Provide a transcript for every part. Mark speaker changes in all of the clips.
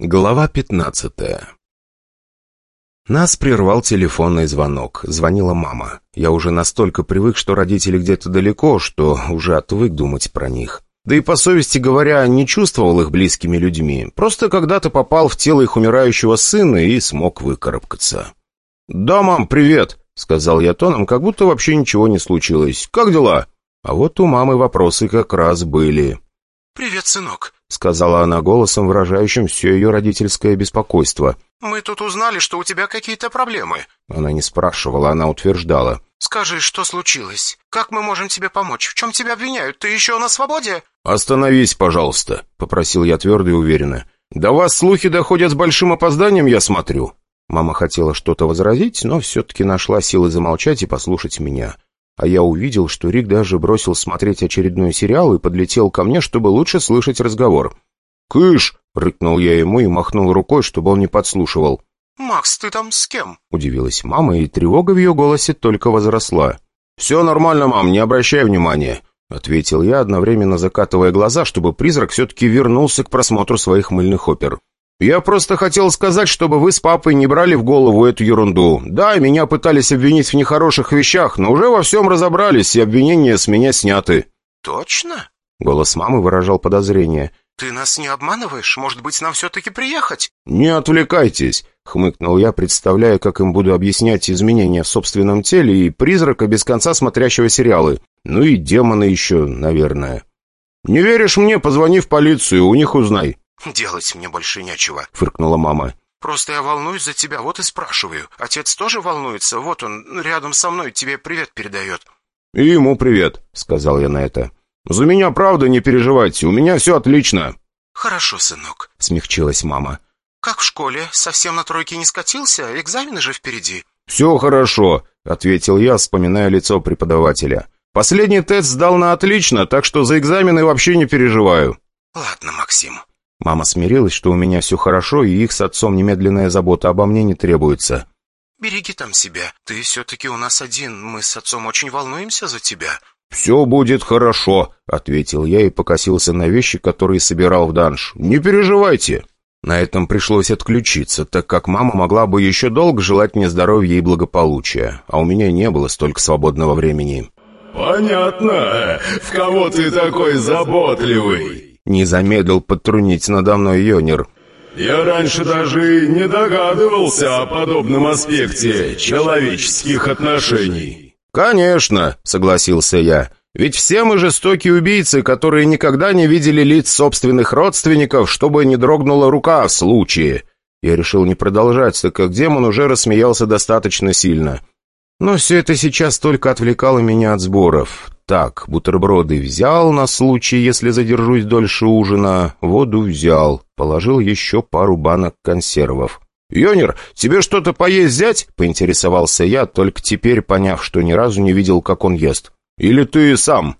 Speaker 1: Глава пятнадцатая Нас прервал телефонный звонок. Звонила мама. Я уже настолько привык, что родители где-то далеко, что уже отвык думать про них. Да и по совести говоря, не чувствовал их близкими людьми. Просто когда-то попал в тело их умирающего сына и смог выкарабкаться. «Да, мам, привет!» — сказал я тоном, как будто вообще ничего не случилось. «Как дела?» А вот у мамы вопросы как раз были.
Speaker 2: «Привет, сынок», —
Speaker 1: сказала она голосом, выражающим все ее родительское беспокойство.
Speaker 2: «Мы тут узнали, что у тебя какие-то проблемы».
Speaker 1: Она не спрашивала, она утверждала.
Speaker 2: «Скажи, что случилось? Как мы можем тебе помочь? В чем тебя обвиняют? Ты еще на свободе?»
Speaker 1: «Остановись, пожалуйста», — попросил я твердо и уверенно. «До вас слухи доходят с большим опозданием, я смотрю». Мама хотела что-то возразить, но все-таки нашла силы замолчать и послушать меня. А я увидел, что Рик даже бросил смотреть очередной сериал и подлетел ко мне, чтобы лучше слышать разговор. «Кыш!» — рыкнул я ему и махнул рукой, чтобы он не подслушивал.
Speaker 2: «Макс, ты там с кем?»
Speaker 1: — удивилась мама, и тревога в ее голосе только возросла. «Все нормально, мам, не обращай внимания», — ответил я, одновременно закатывая глаза, чтобы призрак все-таки вернулся к просмотру своих мыльных опер. «Я просто хотел сказать, чтобы вы с папой не брали в голову эту ерунду. Да, меня пытались обвинить в нехороших вещах, но уже во всем разобрались, и обвинения с меня сняты».
Speaker 2: «Точно?»
Speaker 1: — голос мамы выражал подозрение.
Speaker 2: «Ты нас не обманываешь? Может быть, нам все-таки приехать?»
Speaker 1: «Не отвлекайтесь», — хмыкнул я, представляя, как им буду объяснять изменения в собственном теле и призрака без конца смотрящего сериалы. Ну и демоны еще, наверное. «Не веришь мне? Позвони в полицию, у них узнай».
Speaker 2: «Делать мне больше нечего», —
Speaker 1: фыркнула мама.
Speaker 2: «Просто я волнуюсь за тебя, вот и спрашиваю. Отец тоже волнуется? Вот он, рядом со мной, тебе привет передает».
Speaker 1: «И ему привет», — сказал я на это. «За меня, правда, не переживайте, у меня все отлично».
Speaker 2: «Хорошо, сынок», —
Speaker 1: смягчилась мама.
Speaker 2: «Как в школе? Совсем на тройке не скатился? Экзамены же впереди».
Speaker 1: «Все хорошо», — ответил я, вспоминая лицо преподавателя. «Последний тест сдал на отлично, так что за экзамены вообще не переживаю».
Speaker 2: «Ладно, Максим»,
Speaker 1: Мама смирилась, что у меня все хорошо, и их с отцом немедленная забота обо мне не требуется.
Speaker 2: «Береги там себя. Ты все-таки у нас один. Мы с отцом очень волнуемся за тебя».
Speaker 1: «Все будет хорошо», — ответил я и покосился на вещи, которые собирал в данж. «Не переживайте». На этом пришлось отключиться, так как мама могла бы еще долго желать мне здоровья и благополучия, а у меня не было столько свободного времени.
Speaker 3: «Понятно. В кого ты такой заботливый?»
Speaker 1: Не замедлил подтрунить надо мной Йонер.
Speaker 3: «Я раньше даже не догадывался о подобном аспекте человеческих отношений».
Speaker 1: «Конечно», — согласился я. «Ведь все мы жестокие убийцы, которые никогда не видели лиц собственных родственников, чтобы не дрогнула рука в случае». Я решил не продолжать, так как демон уже рассмеялся достаточно сильно. Но все это сейчас только отвлекало меня от сборов. Так, бутерброды взял на случай, если задержусь дольше ужина, воду взял, положил еще пару банок консервов. «Йонер, тебе что-то поесть взять?» — поинтересовался я, только теперь поняв, что ни разу не видел, как он ест. «Или ты сам?»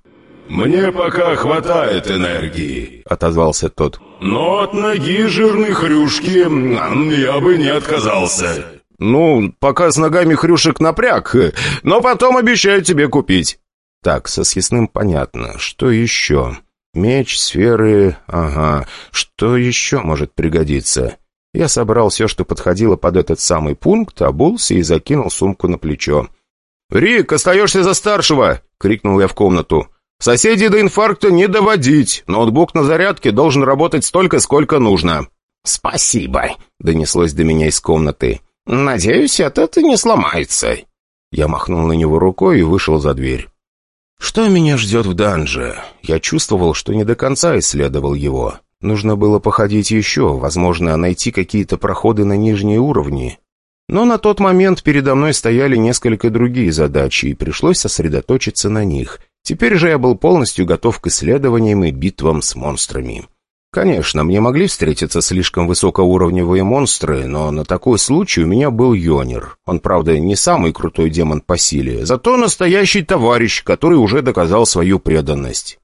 Speaker 3: «Мне пока хватает энергии», —
Speaker 1: отозвался тот.
Speaker 3: «Но от ноги жирной хрюшки я бы не отказался».
Speaker 1: «Ну, пока с ногами хрюшек напряг, но потом обещаю тебе купить». Так, со съестным понятно. Что еще? Меч, сферы... Ага. Что еще может пригодиться? Я собрал все, что подходило под этот самый пункт, обулся и закинул сумку на плечо. «Рик, остаешься за старшего!» — крикнул я в комнату. «Соседей до инфаркта не доводить. Ноутбук на зарядке должен работать столько, сколько нужно».
Speaker 2: «Спасибо», — донеслось до меня из комнаты. «Надеюсь, от это не сломается».
Speaker 1: Я махнул на него рукой и вышел за дверь. Что меня ждет в данже? Я чувствовал, что не до конца исследовал его. Нужно было походить еще, возможно, найти какие-то проходы на нижние уровни. Но на тот момент передо мной стояли несколько другие задачи, и пришлось сосредоточиться на них. Теперь же я был полностью готов к исследованиям и битвам с монстрами. Конечно, мне могли встретиться слишком высокоуровневые монстры, но на такой случай у меня был Йонер. Он, правда, не самый крутой демон по силе, зато настоящий товарищ, который уже доказал свою преданность.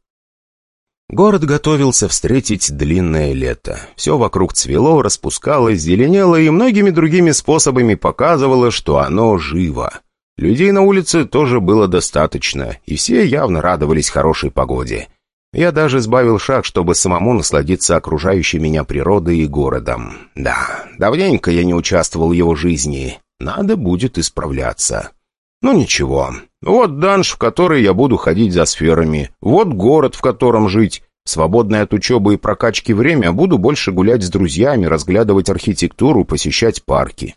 Speaker 1: Город готовился встретить длинное лето. Все вокруг цвело, распускалось, зеленело и многими другими способами показывало, что оно живо. Людей на улице тоже было достаточно, и все явно радовались хорошей погоде. Я даже сбавил шаг, чтобы самому насладиться окружающей меня природой и городом. Да, давненько я не участвовал в его жизни. Надо будет исправляться. Ну ничего. Вот данж, в который я буду ходить за сферами. Вот город, в котором жить. Свободное от учебы и прокачки время буду больше гулять с друзьями, разглядывать архитектуру, посещать парки.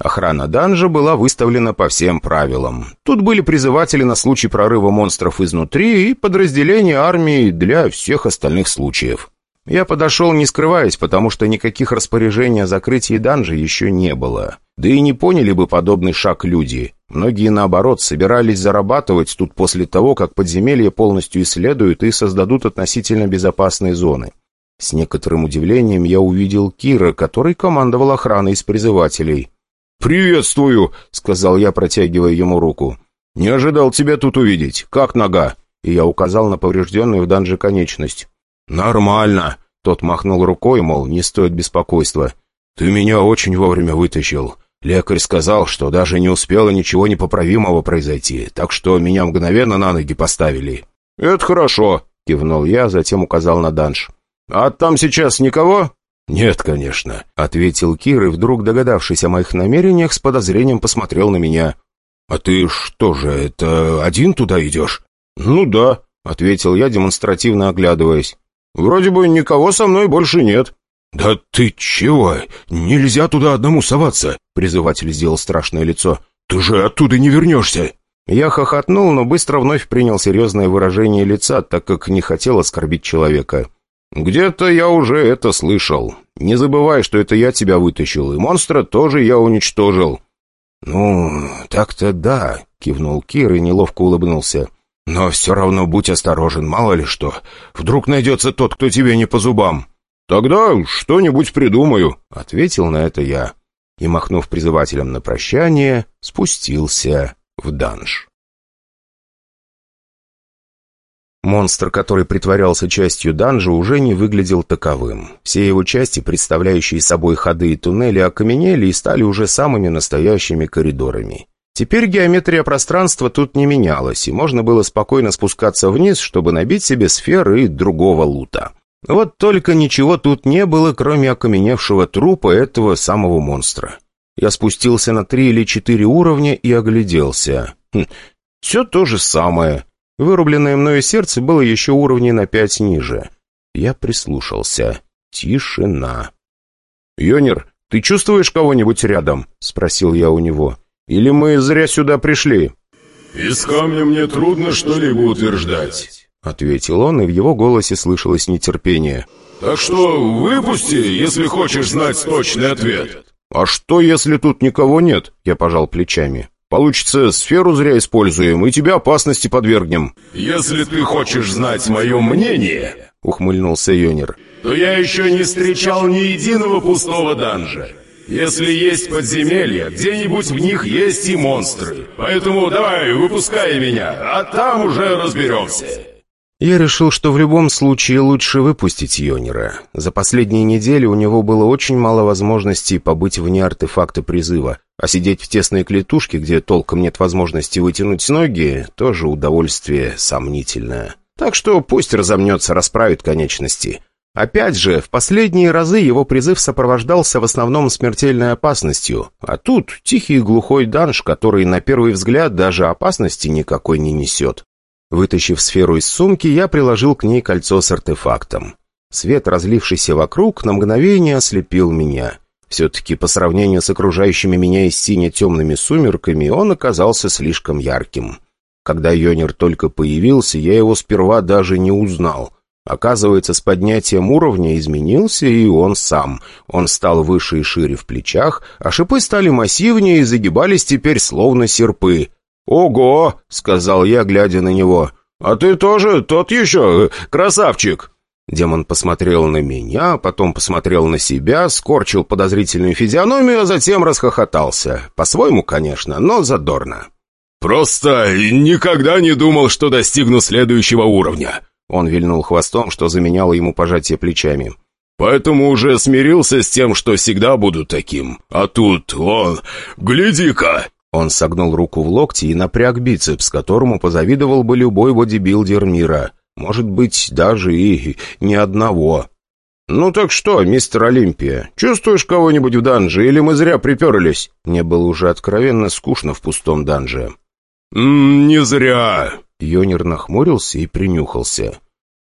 Speaker 1: Охрана данжа была выставлена по всем правилам. Тут были призыватели на случай прорыва монстров изнутри и подразделения армии для всех остальных случаев. Я подошел не скрываясь, потому что никаких распоряжений о закрытии данжа еще не было. Да и не поняли бы подобный шаг люди. Многие, наоборот, собирались зарабатывать тут после того, как подземелье полностью исследуют и создадут относительно безопасные зоны. С некоторым удивлением я увидел Кира, который командовал охраной из призывателей.
Speaker 3: «Приветствую», — сказал я, протягивая ему руку. «Не ожидал тебя тут увидеть. Как нога?»
Speaker 1: И я указал на поврежденную в данже конечность.
Speaker 3: «Нормально», — тот махнул рукой, мол, не стоит беспокойства. «Ты меня очень вовремя вытащил. Лекарь сказал, что даже не успело ничего непоправимого произойти, так что меня мгновенно на ноги поставили».
Speaker 1: «Это хорошо», — кивнул я, затем указал на данж. «А там сейчас никого?»
Speaker 3: «Нет, конечно», — ответил Кир и, вдруг догадавшись о моих намерениях, с подозрением посмотрел на меня. «А ты что же, это один туда идешь?»
Speaker 1: «Ну да», — ответил я, демонстративно оглядываясь. «Вроде бы никого со мной больше нет».
Speaker 3: «Да ты чего? Нельзя туда одному соваться!» Призыватель сделал страшное лицо. «Ты же оттуда не вернешься!»
Speaker 1: Я хохотнул, но быстро вновь принял серьезное выражение лица, так как не хотел оскорбить человека. «Где-то я уже это слышал. Не забывай, что это я тебя вытащил, и монстра тоже я уничтожил».
Speaker 3: «Ну, так-то да», — кивнул Кир и неловко улыбнулся. «Но все равно будь осторожен, мало ли что. Вдруг найдется тот, кто тебе не по зубам».
Speaker 1: «Тогда что-нибудь придумаю», — ответил на это я. И, махнув призывателем на прощание, спустился в данж. Монстр, который притворялся частью данжа, уже не выглядел таковым. Все его части, представляющие собой ходы и туннели, окаменели и стали уже самыми настоящими коридорами. Теперь геометрия пространства тут не менялась, и можно было спокойно спускаться вниз, чтобы набить себе сферы и другого лута. Вот только ничего тут не было, кроме окаменевшего трупа этого самого монстра. Я спустился на три или четыре уровня и огляделся. Хм, все то же самое. Вырубленное мною сердце было еще уровней на пять ниже. Я прислушался. Тишина. «Йонер, ты чувствуешь кого-нибудь рядом?» — спросил я у него. «Или мы зря сюда пришли?»
Speaker 3: «Из камня мне трудно что-либо утверждать», —
Speaker 1: ответил он, и в его голосе слышалось нетерпение.
Speaker 3: «Так что выпусти, если хочешь знать точный ответ».
Speaker 1: «А что, если тут никого нет?» — я пожал плечами. Получится, сферу зря используем и тебя опасности подвергнем».
Speaker 3: «Если ты хочешь знать мое мнение», —
Speaker 1: ухмыльнулся Йонер,
Speaker 3: «то я еще не встречал ни единого пустого данжа. Если есть подземелья, где-нибудь в них есть и монстры. Поэтому давай, выпускай меня, а там уже разберемся».
Speaker 1: Я решил, что в любом случае лучше выпустить Йонера. За последние недели у него было очень мало возможностей побыть вне артефакта призыва, а сидеть в тесной клетушке, где толком нет возможности вытянуть ноги, тоже удовольствие сомнительное. Так что пусть разомнется, расправит конечности. Опять же, в последние разы его призыв сопровождался в основном смертельной опасностью, а тут тихий глухой данж, который на первый взгляд даже опасности никакой не несет. Вытащив сферу из сумки, я приложил к ней кольцо с артефактом. Свет, разлившийся вокруг, на мгновение ослепил меня. Все-таки по сравнению с окружающими меня из сине-темными сумерками, он оказался слишком ярким. Когда Йонер только появился, я его сперва даже не узнал. Оказывается, с поднятием уровня изменился и он сам. Он стал выше и шире в плечах, а шипы стали массивнее и загибались теперь словно серпы. «Ого!» — сказал я, глядя на него. «А ты тоже тот еще э, красавчик!» Демон посмотрел на меня, потом посмотрел на себя, скорчил подозрительную физиономию, а затем расхохотался. По-своему, конечно, но задорно.
Speaker 3: «Просто никогда не думал, что достигну следующего уровня!»
Speaker 1: Он вильнул хвостом, что заменяло ему пожатие плечами.
Speaker 3: «Поэтому уже смирился с тем, что всегда буду таким. А тут, он, гляди-ка!»
Speaker 1: Он согнул руку в локти и напряг бицепс, которому позавидовал бы любой бодибилдер мира. Может быть, даже и ни одного. «Ну так что, мистер Олимпия, чувствуешь кого-нибудь в данже, или мы зря приперлись?» Мне было уже откровенно скучно в пустом данже.
Speaker 3: «М -м, «Не зря!»
Speaker 1: Йонер нахмурился и принюхался.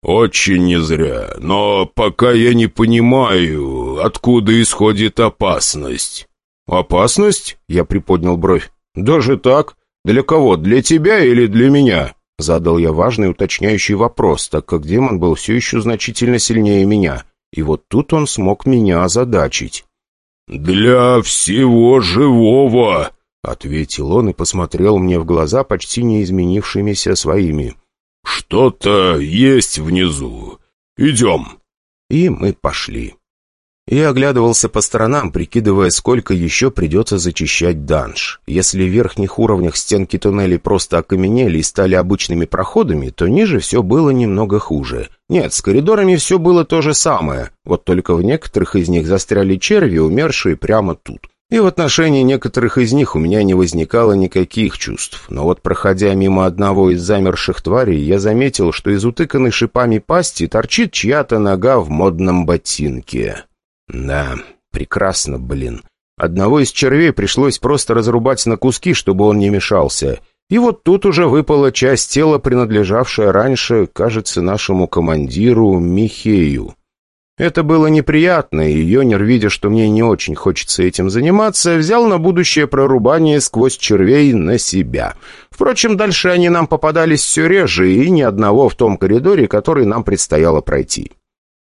Speaker 3: «Очень не зря, но пока я не понимаю, откуда исходит опасность».
Speaker 1: «Опасность?» — я приподнял бровь. «Даже так? Для кого? Для тебя или для меня?» Задал я важный уточняющий вопрос, так как демон был все еще значительно сильнее меня. И вот тут он смог меня озадачить.
Speaker 3: «Для всего живого!»
Speaker 1: — ответил он и посмотрел мне в глаза, почти не изменившимися своими.
Speaker 3: «Что-то есть внизу. Идем».
Speaker 1: И мы пошли. Я оглядывался по сторонам, прикидывая, сколько еще придется зачищать данж. Если в верхних уровнях стенки туннелей просто окаменели и стали обычными проходами, то ниже все было немного хуже. Нет, с коридорами все было то же самое, вот только в некоторых из них застряли черви, умершие прямо тут. И в отношении некоторых из них у меня не возникало никаких чувств. Но вот проходя мимо одного из замерших тварей, я заметил, что из утыканной шипами пасти торчит чья-то нога в модном ботинке. Да, прекрасно, блин. Одного из червей пришлось просто разрубать на куски, чтобы он не мешался. И вот тут уже выпала часть тела, принадлежавшая раньше, кажется, нашему командиру Михею. Это было неприятно, и Йонер, видя, что мне не очень хочется этим заниматься, взял на будущее прорубание сквозь червей на себя. Впрочем, дальше они нам попадались все реже, и ни одного в том коридоре, который нам предстояло пройти.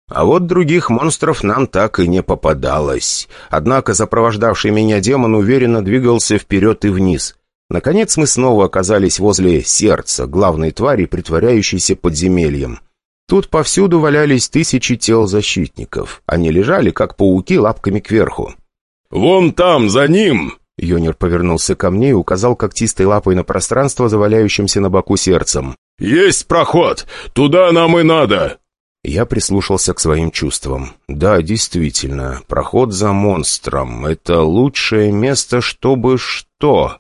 Speaker 1: А вот других монстров нам так и не попадалось. Однако сопровождавший меня демон уверенно двигался вперед и вниз. Наконец мы снова оказались возле сердца, главной твари, притворяющейся подземельем. Тут повсюду валялись тысячи тел защитников. Они лежали, как пауки, лапками кверху.
Speaker 3: «Вон там, за ним!»
Speaker 1: Йонер повернулся ко мне и указал когтистой лапой на пространство, заваляющимся на боку сердцем.
Speaker 3: «Есть проход! Туда нам и надо!»
Speaker 1: Я прислушался к своим чувствам. Да, действительно, проход за монстром — это лучшее место, чтобы что?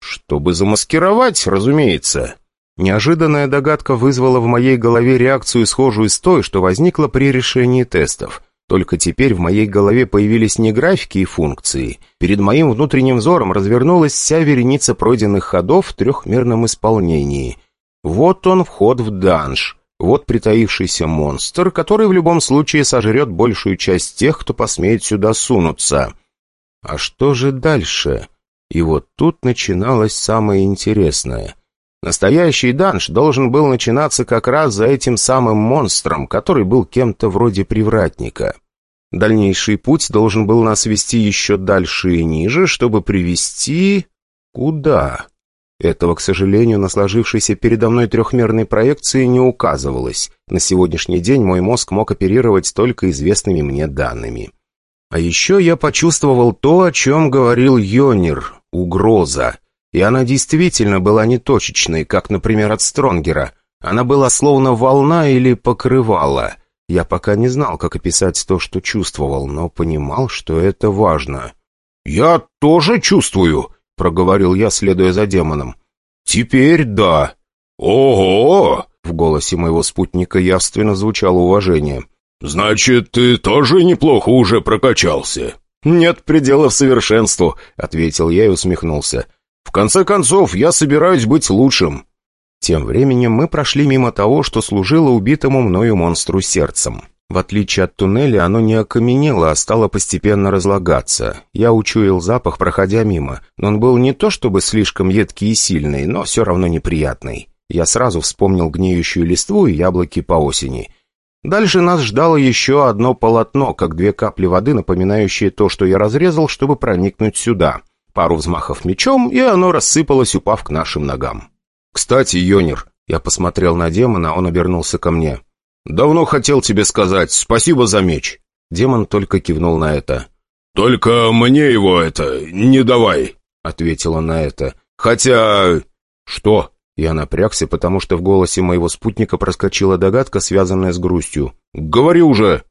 Speaker 1: Чтобы замаскировать, разумеется. Неожиданная догадка вызвала в моей голове реакцию, схожую с той, что возникла при решении тестов. Только теперь в моей голове появились не графики и функции. Перед моим внутренним взором развернулась вся вереница пройденных ходов в трехмерном исполнении. Вот он, вход в данж. Вот притаившийся монстр, который в любом случае сожрет большую часть тех, кто посмеет сюда сунуться. А что же дальше? И вот тут начиналось самое интересное — Настоящий данж должен был начинаться как раз за этим самым монстром, который был кем-то вроде привратника. Дальнейший путь должен был нас вести еще дальше и ниже, чтобы привести... Куда? Этого, к сожалению, на сложившейся передо мной трехмерной проекции не указывалось. На сегодняшний день мой мозг мог оперировать только известными мне данными. А еще я почувствовал то, о чем говорил Йонер — угроза. И она действительно была не точечной, как, например, от Стронгера. Она была словно волна или покрывала. Я пока не знал, как описать то, что чувствовал, но понимал, что это важно. «Я тоже чувствую», — проговорил я, следуя за демоном. «Теперь да».
Speaker 3: «Ого!»
Speaker 1: — в голосе моего спутника явственно звучало уважение.
Speaker 3: «Значит, ты тоже неплохо уже прокачался?»
Speaker 1: «Нет пределов совершенству», — ответил я и усмехнулся. В конце концов, я собираюсь быть лучшим». Тем временем мы прошли мимо того, что служило убитому мною монстру сердцем. В отличие от туннеля, оно не окаменело, а стало постепенно разлагаться. Я учуял запах, проходя мимо. Он был не то чтобы слишком едкий и сильный, но все равно неприятный. Я сразу вспомнил гниющую листву и яблоки по осени. Дальше нас ждало еще одно полотно, как две капли воды, напоминающие то, что я разрезал, чтобы проникнуть сюда. Пару взмахов мечом, и оно рассыпалось, упав к нашим ногам. «Кстати, Йонер», — я посмотрел на демона, он обернулся ко мне. «Давно хотел тебе сказать спасибо за меч». Демон только кивнул на это.
Speaker 3: «Только мне его это не давай», —
Speaker 1: ответил он на это. «Хотя...» «Что?» Я напрягся, потому что в голосе моего спутника проскочила догадка, связанная с грустью. «Говори уже!»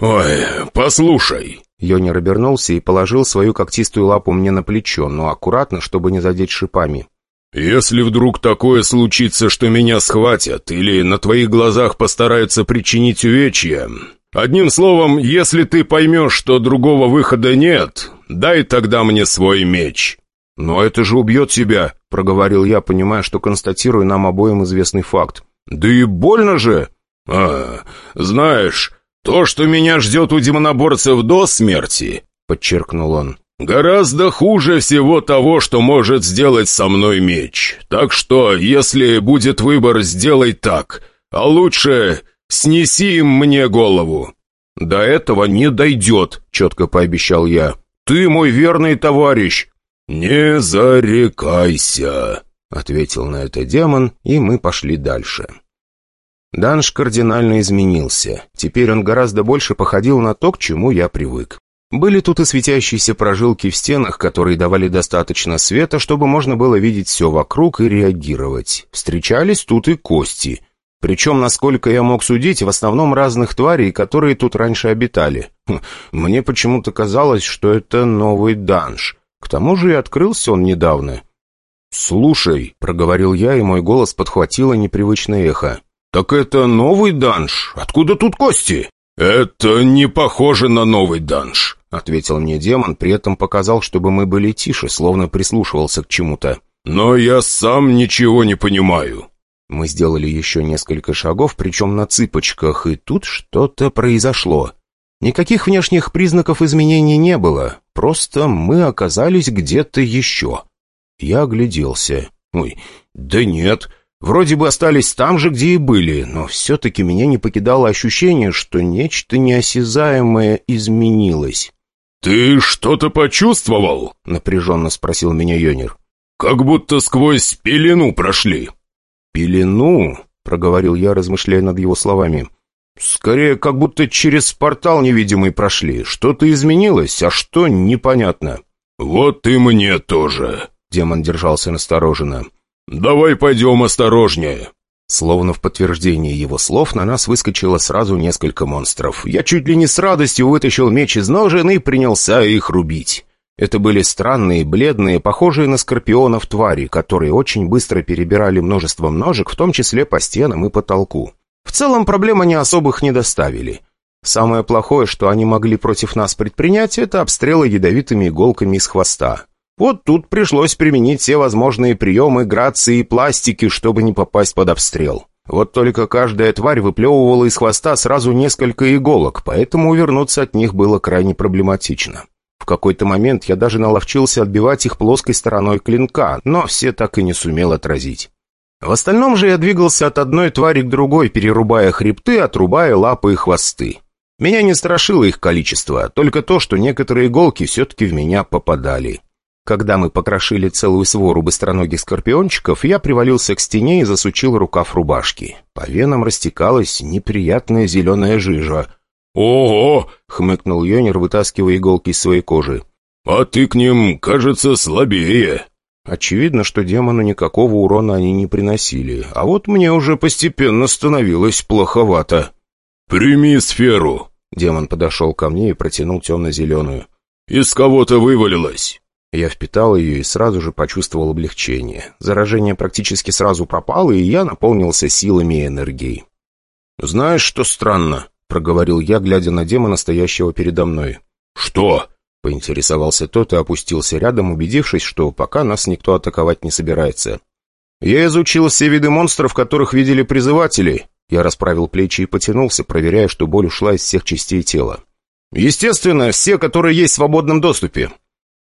Speaker 3: «Ой, послушай!»
Speaker 1: Йонер обернулся и положил свою когтистую лапу мне на плечо, но аккуратно, чтобы не задеть шипами.
Speaker 3: «Если вдруг такое случится, что меня схватят или на твоих глазах постараются причинить увечья, одним словом, если ты поймешь, что другого выхода нет, дай тогда мне свой меч».
Speaker 1: «Но это же убьет тебя», — проговорил я, понимая, что констатирую нам обоим известный факт. «Да и больно же!»
Speaker 3: «А, знаешь, то, что меня ждет у демоноборцев до смерти», — подчеркнул он, «Гораздо хуже всего того, что может сделать со мной меч. Так что, если будет выбор, сделай так. А лучше снеси им мне голову».
Speaker 1: «До этого не дойдет», — четко пообещал я. «Ты мой верный товарищ».
Speaker 3: «Не зарекайся», —
Speaker 1: ответил на это демон, и мы пошли дальше. Данж кардинально изменился. Теперь он гораздо больше походил на то, к чему я привык. Были тут и светящиеся прожилки в стенах, которые давали достаточно света, чтобы можно было видеть все вокруг и реагировать. Встречались тут и кости. Причем, насколько я мог судить, в основном разных тварей, которые тут раньше обитали. Хм, мне почему-то казалось, что это новый данж. К тому же и открылся он недавно. «Слушай», — проговорил я, и мой голос подхватило непривычное эхо. «Так это новый данж? Откуда тут кости?»
Speaker 3: «Это не похоже на новый данж», —
Speaker 1: ответил мне демон, при этом показал, чтобы мы были тише, словно прислушивался к чему-то.
Speaker 3: «Но я сам ничего не понимаю».
Speaker 1: Мы сделали еще несколько шагов, причем на цыпочках, и тут что-то произошло. Никаких внешних признаков изменений не было, просто мы оказались где-то еще. Я огляделся. Ой, да нет, вроде бы остались там же, где и были, но все-таки меня не покидало ощущение, что нечто неосязаемое изменилось.
Speaker 3: «Ты что-то почувствовал?»
Speaker 1: — напряженно спросил меня Йонер.
Speaker 3: «Как будто сквозь пелену прошли».
Speaker 1: «Пелену?» — проговорил я, размышляя над его словами. «Скорее, как будто через портал невидимый прошли. Что-то изменилось, а что — непонятно».
Speaker 3: «Вот и мне тоже», — демон держался настороженно. «Давай пойдем осторожнее».
Speaker 1: Словно в подтверждение его слов на нас выскочило сразу несколько монстров. Я чуть ли не с радостью вытащил меч из ножен и принялся их рубить. Это были странные, бледные, похожие на скорпионов твари, которые очень быстро перебирали множество ножек, в том числе по стенам и потолку. В целом проблем они особых не доставили. Самое плохое, что они могли против нас предпринять, это обстрелы ядовитыми иголками из хвоста. Вот тут пришлось применить все возможные приемы грации и пластики, чтобы не попасть под обстрел. Вот только каждая тварь выплевывала из хвоста сразу несколько иголок, поэтому увернуться от них было крайне проблематично. В какой-то момент я даже наловчился отбивать их плоской стороной клинка, но все так и не сумел отразить. В остальном же я двигался от одной твари к другой, перерубая хребты, отрубая лапы и хвосты. Меня не страшило их количество, только то, что некоторые иголки все-таки в меня попадали. Когда мы покрошили целую свору быстроногих скорпиончиков, я привалился к стене и засучил рукав рубашки. По венам растекалась неприятная зеленая жижа.
Speaker 3: «Ого!»
Speaker 1: — хмыкнул Йонер, вытаскивая иголки из своей кожи.
Speaker 3: «А ты к ним, кажется, слабее».
Speaker 1: Очевидно, что демону никакого урона они не приносили, а вот мне уже постепенно становилось плоховато.
Speaker 3: «Прими сферу!»
Speaker 1: Демон подошел ко мне и протянул темно-зеленую.
Speaker 3: «Из кого-то вывалилось!»
Speaker 1: Я впитал ее и сразу же почувствовал облегчение. Заражение практически сразу пропало, и я наполнился силами и энергией. «Знаешь, что странно?» — проговорил я, глядя на демона, стоящего передо мной.
Speaker 3: «Что?»
Speaker 1: — поинтересовался тот и опустился рядом, убедившись, что пока нас никто атаковать не собирается. «Я изучил все виды монстров, которых видели призыватели». Я расправил плечи и потянулся, проверяя, что боль ушла из всех частей тела. «Естественно, все, которые есть в свободном доступе.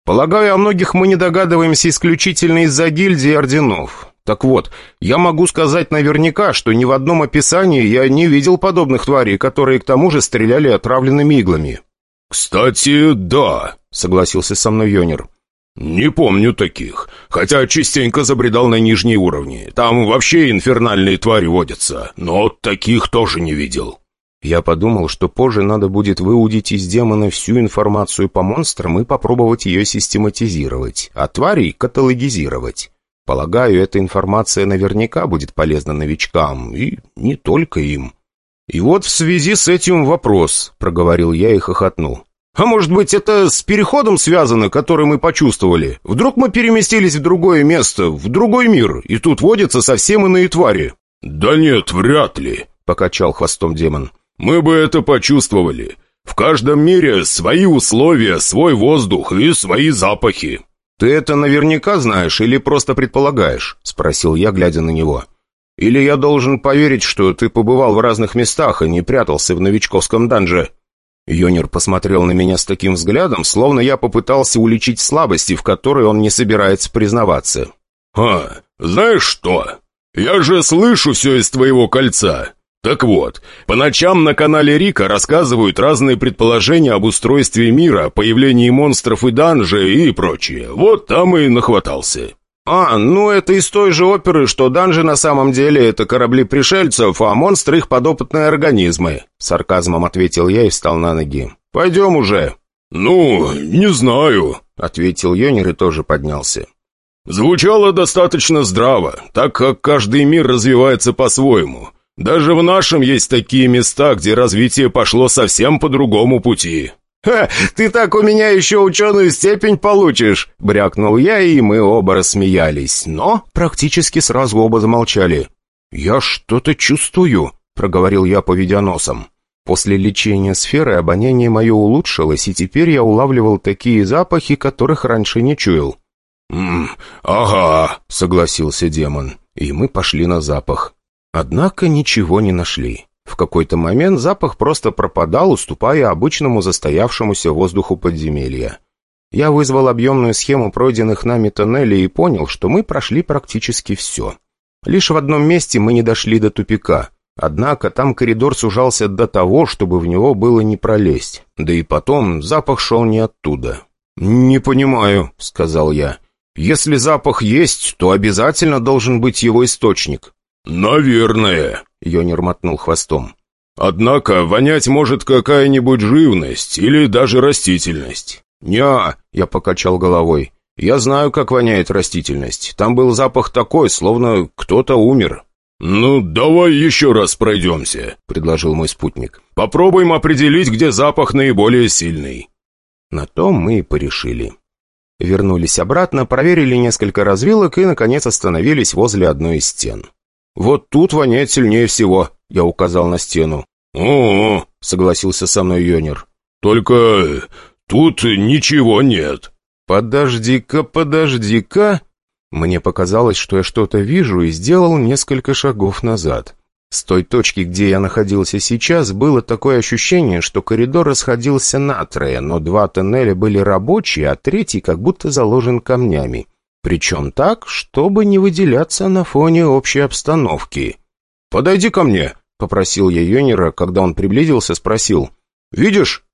Speaker 1: Полагаю, о многих мы не догадываемся исключительно из-за гильдии орденов. Так вот, я могу сказать наверняка, что ни в одном описании я не видел подобных тварей, которые к тому же стреляли отравленными иглами».
Speaker 3: «Кстати, да», — согласился со мной Йонер. «Не помню таких, хотя частенько забредал на нижние уровни. Там вообще инфернальные твари водятся, но таких тоже не видел».
Speaker 1: Я подумал, что позже надо будет выудить из демона всю информацию по монстрам и попробовать ее систематизировать, а тварей каталогизировать. Полагаю, эта информация наверняка будет полезна новичкам, и не только им. «И вот в связи с этим вопрос», — проговорил я и хохотнул. А может быть, это с переходом связано, который мы почувствовали? Вдруг мы переместились в другое место, в другой мир, и тут водятся совсем иные твари?»
Speaker 3: «Да нет, вряд ли», — покачал хвостом демон. «Мы бы это почувствовали. В каждом мире свои условия, свой воздух и свои запахи».
Speaker 1: «Ты это наверняка знаешь или просто предполагаешь?» — спросил я, глядя на него. «Или я должен поверить, что ты побывал в разных местах и не прятался в новичковском данже?» Йонер посмотрел на меня с таким взглядом, словно я попытался уличить слабости, в которые он не собирается признаваться.
Speaker 3: «А, знаешь что? Я же слышу все из твоего кольца. Так вот, по ночам на канале Рика рассказывают разные предположения об устройстве мира, появлении монстров и данжей и прочее. Вот там и нахватался».
Speaker 1: «А, ну это из той же оперы, что данжи на самом деле это корабли пришельцев, а монстры их подопытные организмы», — сарказмом ответил я и встал на ноги. «Пойдем уже».
Speaker 3: «Ну, не знаю», —
Speaker 1: ответил Йонер и тоже поднялся.
Speaker 3: «Звучало достаточно здраво, так как каждый мир развивается по-своему. Даже в нашем есть такие места, где развитие пошло совсем по другому пути».
Speaker 1: «Ха, ты так у меня еще ученую степень получишь!» — брякнул я, и мы оба рассмеялись. Но практически сразу оба замолчали. «Я что-то чувствую», — проговорил я, поведя носом. После лечения сферы обоняние мое улучшилось, и теперь я улавливал такие запахи, которых раньше не чуял.
Speaker 3: «М ага», — согласился демон,
Speaker 1: и мы пошли на запах. Однако ничего не нашли. В какой-то момент запах просто пропадал, уступая обычному застоявшемуся воздуху подземелья. Я вызвал объемную схему пройденных нами тоннелей и понял, что мы прошли практически все. Лишь в одном месте мы не дошли до тупика. Однако там коридор сужался до того, чтобы в него было не пролезть. Да и потом запах шел не оттуда. «Не понимаю», — сказал я. «Если запах есть, то обязательно должен быть его источник».
Speaker 3: «Наверное»,
Speaker 1: Йонер мотнул хвостом.
Speaker 3: «Однако вонять может какая-нибудь живность или даже растительность».
Speaker 1: «Не-а», я покачал головой. «Я знаю, как воняет растительность. Там был запах такой, словно кто-то умер».
Speaker 3: «Ну, давай еще раз пройдемся», — предложил мой спутник. «Попробуем определить, где запах наиболее сильный».
Speaker 1: На том мы и порешили. Вернулись обратно, проверили несколько развилок и, наконец, остановились возле одной из стен. «Вот тут воняет сильнее всего», — я указал на стену.
Speaker 3: «О, — согласился со мной Йонер. «Только тут ничего нет».
Speaker 1: «Подожди-ка, подожди-ка...» Мне показалось, что я что-то вижу, и сделал несколько шагов назад. С той точки, где я находился сейчас, было такое ощущение, что коридор расходился на трое, но два тоннеля были рабочие, а третий как будто заложен камнями. Причем так, чтобы не выделяться на фоне общей обстановки. «Подойди ко мне», — попросил я Йонера, когда он приблизился, спросил. «Видишь?»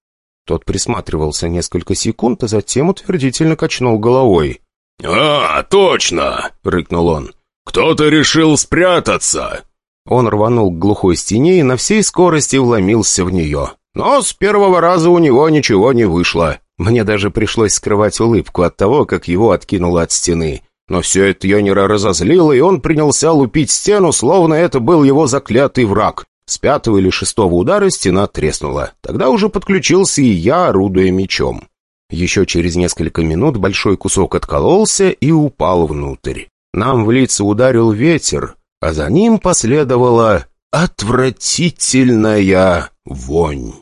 Speaker 1: Тот присматривался несколько секунд, а затем утвердительно качнул головой.
Speaker 3: «А, точно!» — рыкнул он. «Кто-то решил спрятаться!»
Speaker 1: Он рванул к глухой стене и на всей скорости вломился в нее. Но с первого раза у него ничего не вышло. Мне даже пришлось скрывать улыбку от того, как его откинуло от стены. Но все это Йонера разозлило, и он принялся лупить стену, словно это был его заклятый враг. С пятого или шестого удара стена треснула. Тогда уже подключился и я, орудуя мечом. Еще через несколько минут большой кусок откололся и упал внутрь. Нам в лица ударил ветер, а за ним последовала отвратительная вонь.